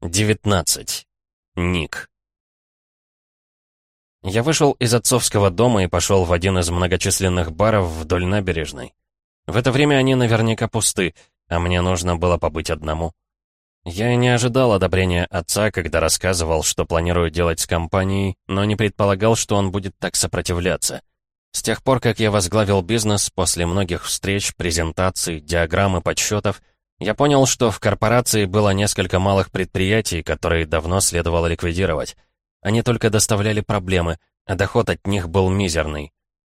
19. Ник. Я вышел из отцовского дома и пошел в один из многочисленных баров вдоль набережной. В это время они наверняка пусты, а мне нужно было побыть одному. Я не ожидал одобрения отца, когда рассказывал, что планирую делать с компанией, но не предполагал, что он будет так сопротивляться. С тех пор, как я возглавил бизнес, после многих встреч, презентаций, диаграмм и подсчетов, я понял, что в корпорации было несколько малых предприятий, которые давно следовало ликвидировать. Они только доставляли проблемы, а доход от них был мизерный.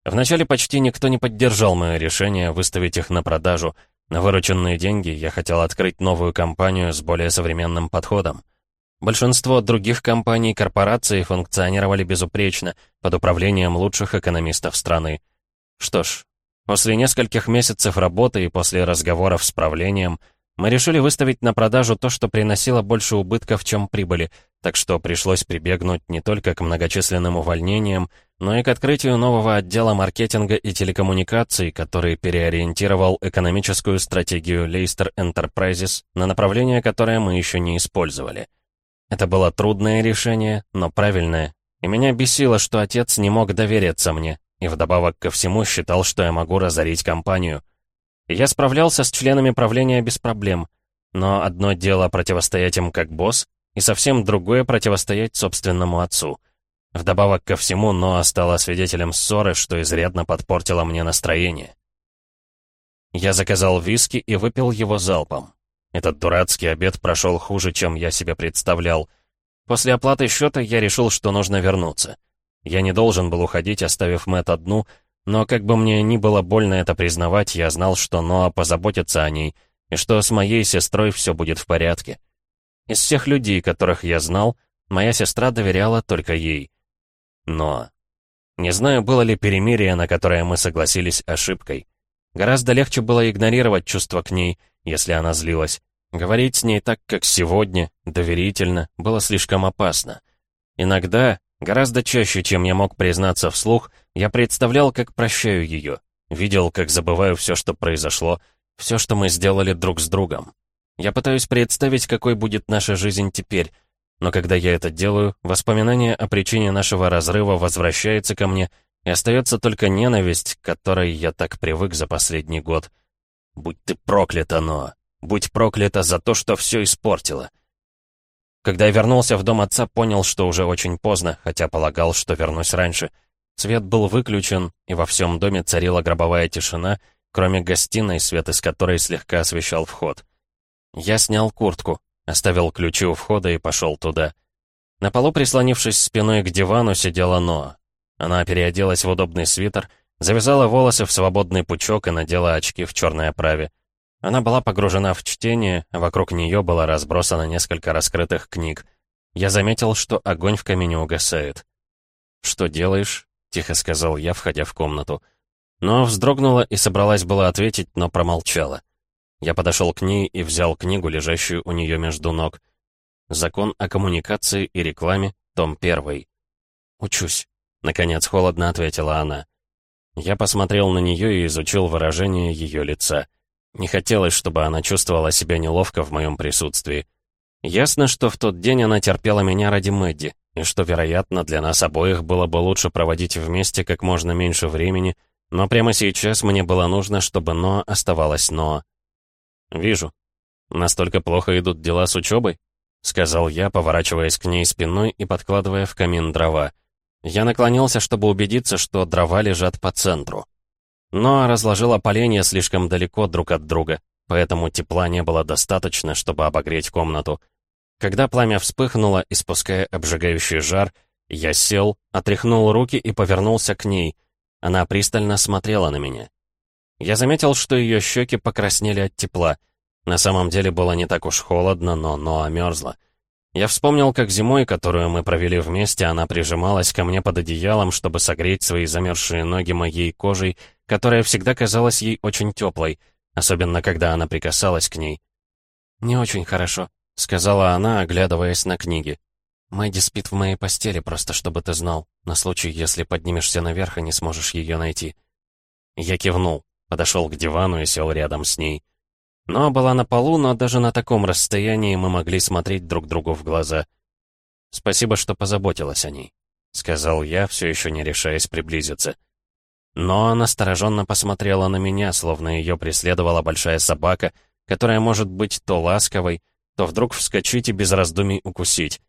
Вначале почти никто не поддержал мое решение выставить их на продажу. На вырученные деньги я хотел открыть новую компанию с более современным подходом. Большинство других компаний и корпораций функционировали безупречно, под управлением лучших экономистов страны. Что ж, После нескольких месяцев работы и после разговоров с правлением мы решили выставить на продажу то, что приносило больше убытков, чем прибыли, так что пришлось прибегнуть не только к многочисленным увольнениям, но и к открытию нового отдела маркетинга и телекоммуникаций, который переориентировал экономическую стратегию Leicester Enterprises на направление, которое мы еще не использовали. Это было трудное решение, но правильное, и меня бесило, что отец не мог довериться мне, и вдобавок ко всему считал, что я могу разорить компанию. я справлялся с членами правления без проблем. Но одно дело противостоять им как босс, и совсем другое противостоять собственному отцу. Вдобавок ко всему, Ноа стала свидетелем ссоры, что изрядно подпортило мне настроение. Я заказал виски и выпил его залпом. Этот дурацкий обед прошел хуже, чем я себе представлял. После оплаты счета я решил, что нужно вернуться. Я не должен был уходить, оставив Мэт одну, но как бы мне ни было больно это признавать, я знал, что Ноа позаботится о ней, и что с моей сестрой все будет в порядке. Из всех людей, которых я знал, моя сестра доверяла только ей. Но... Не знаю, было ли перемирие, на которое мы согласились, ошибкой. Гораздо легче было игнорировать чувства к ней, если она злилась. Говорить с ней так, как сегодня, доверительно, было слишком опасно. Иногда, Гораздо чаще, чем я мог признаться вслух, я представлял, как прощаю ее. Видел, как забываю все, что произошло, все, что мы сделали друг с другом. Я пытаюсь представить, какой будет наша жизнь теперь, но когда я это делаю, воспоминание о причине нашего разрыва возвращается ко мне, и остается только ненависть, к которой я так привык за последний год. Будь ты проклята, Ноа! Будь проклята за то, что все испортила. Когда я вернулся в дом отца, понял, что уже очень поздно, хотя полагал, что вернусь раньше. Свет был выключен, и во всем доме царила гробовая тишина, кроме гостиной, свет из которой слегка освещал вход. Я снял куртку, оставил ключи у входа и пошел туда. На полу, прислонившись спиной к дивану, сидела Ноа. Она переоделась в удобный свитер, завязала волосы в свободный пучок и надела очки в черной оправе. Она была погружена в чтение, а вокруг нее было разбросано несколько раскрытых книг. Я заметил, что огонь в камине угасает. «Что делаешь?» — тихо сказал я, входя в комнату. Но вздрогнула и собралась было ответить, но промолчала. Я подошел к ней и взял книгу, лежащую у нее между ног. «Закон о коммуникации и рекламе», том первый. «Учусь», — наконец холодно ответила она. Я посмотрел на нее и изучил выражение ее лица. Не хотелось, чтобы она чувствовала себя неловко в моем присутствии. Ясно, что в тот день она терпела меня ради Мэдди, и что, вероятно, для нас обоих было бы лучше проводить вместе как можно меньше времени, но прямо сейчас мне было нужно, чтобы Ноа оставалась Ноа. «Вижу. Настолько плохо идут дела с учебой?» — сказал я, поворачиваясь к ней спиной и подкладывая в камин дрова. Я наклонился, чтобы убедиться, что дрова лежат по центру. Но разложила поленья слишком далеко друг от друга, поэтому тепла не было достаточно, чтобы обогреть комнату. Когда пламя вспыхнуло, испуская обжигающий жар, я сел, отряхнул руки и повернулся к ней. Она пристально смотрела на меня. Я заметил, что ее щеки покраснели от тепла. На самом деле было не так уж холодно, но Ноа мерзла. Я вспомнил, как зимой, которую мы провели вместе, она прижималась ко мне под одеялом, чтобы согреть свои замерзшие ноги моей кожей, которая всегда казалась ей очень теплой, особенно когда она прикасалась к ней. «Не очень хорошо», — сказала она, оглядываясь на книги. «Мэдди спит в моей постели, просто чтобы ты знал, на случай, если поднимешься наверх и не сможешь ее найти». Я кивнул, подошел к дивану и сел рядом с ней. Но была на полу, но даже на таком расстоянии мы могли смотреть друг другу в глаза. «Спасибо, что позаботилась о ней», — сказал я, все еще не решаясь приблизиться. Но она настороженно посмотрела на меня, словно ее преследовала большая собака, которая может быть то ласковой, то вдруг вскочить и без раздумий укусить.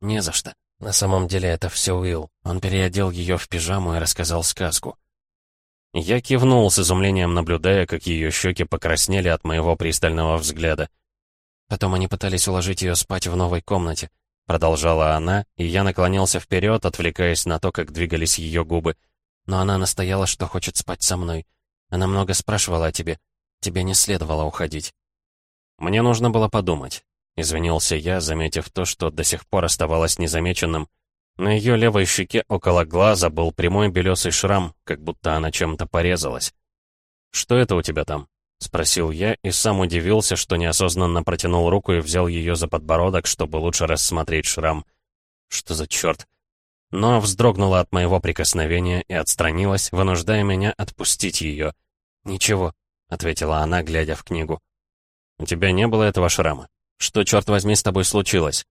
«Не за что. На самом деле это все Уилл. Он переодел ее в пижаму и рассказал сказку». Я кивнул с изумлением, наблюдая, как ее щеки покраснели от моего пристального взгляда. Потом они пытались уложить ее спать в новой комнате. Продолжала она, и я наклонился вперед, отвлекаясь на то, как двигались ее губы. Но она настояла, что хочет спать со мной. Она много спрашивала о тебе. Тебе не следовало уходить. Мне нужно было подумать. Извинился я, заметив то, что до сих пор оставалось незамеченным. На ее левой щеке около глаза был прямой белесый шрам, как будто она чем-то порезалась. «Что это у тебя там?» — спросил я и сам удивился, что неосознанно протянул руку и взял ее за подбородок, чтобы лучше рассмотреть шрам. «Что за черт?» Но вздрогнула от моего прикосновения и отстранилась, вынуждая меня отпустить ее. «Ничего», — ответила она, глядя в книгу. «У тебя не было этого шрама? Что, черт возьми, с тобой случилось?»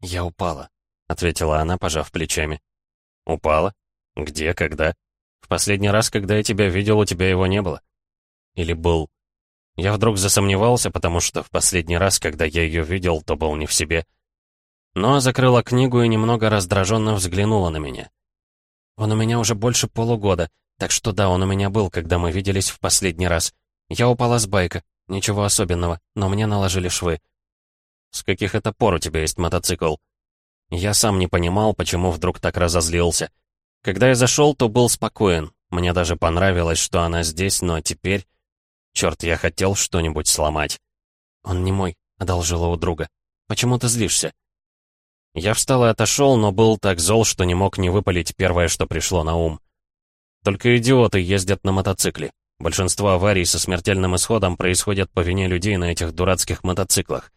«Я упала», — ответила она, пожав плечами. «Упала? Где, когда? В последний раз, когда я тебя видел, у тебя его не было? Или был?» Я вдруг засомневался, потому что в последний раз, когда я ее видел, то был не в себе. Но закрыла книгу и немного раздраженно взглянула на меня. «Он у меня уже больше полугода, так что да, он у меня был, когда мы виделись в последний раз. Я упала с байка, ничего особенного, но мне наложили швы». «С каких это пор у тебя есть мотоцикл?» Я сам не понимал, почему вдруг так разозлился. Когда я зашел, то был спокоен. Мне даже понравилось, что она здесь, но теперь... Черт, я хотел что-нибудь сломать. Он не мой, одолжила у друга. Почему ты злишься? Я встал и отошел, но был так зол, что не мог не выпалить первое, что пришло на ум. Только идиоты ездят на мотоцикле. Большинство аварий со смертельным исходом происходят по вине людей на этих дурацких мотоциклах.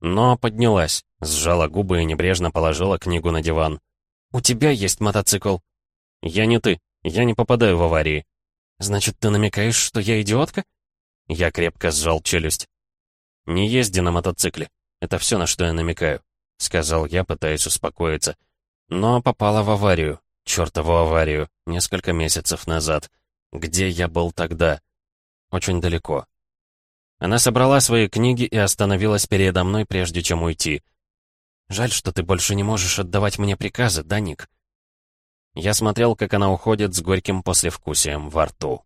Но поднялась, сжала губы и небрежно положила книгу на диван. «У тебя есть мотоцикл?» «Я не ты. Я не попадаю в аварии». «Значит, ты намекаешь, что я идиотка?» Я крепко сжал челюсть. «Не езди на мотоцикле. Это все, на что я намекаю», — сказал я, пытаясь успокоиться. Но попала в аварию. Чёртову аварию. Несколько месяцев назад. Где я был тогда? Очень далеко. Она собрала свои книги и остановилась передо мной, прежде чем уйти. «Жаль, что ты больше не можешь отдавать мне приказы, да, Ник?» Я смотрел, как она уходит с горьким послевкусием во рту.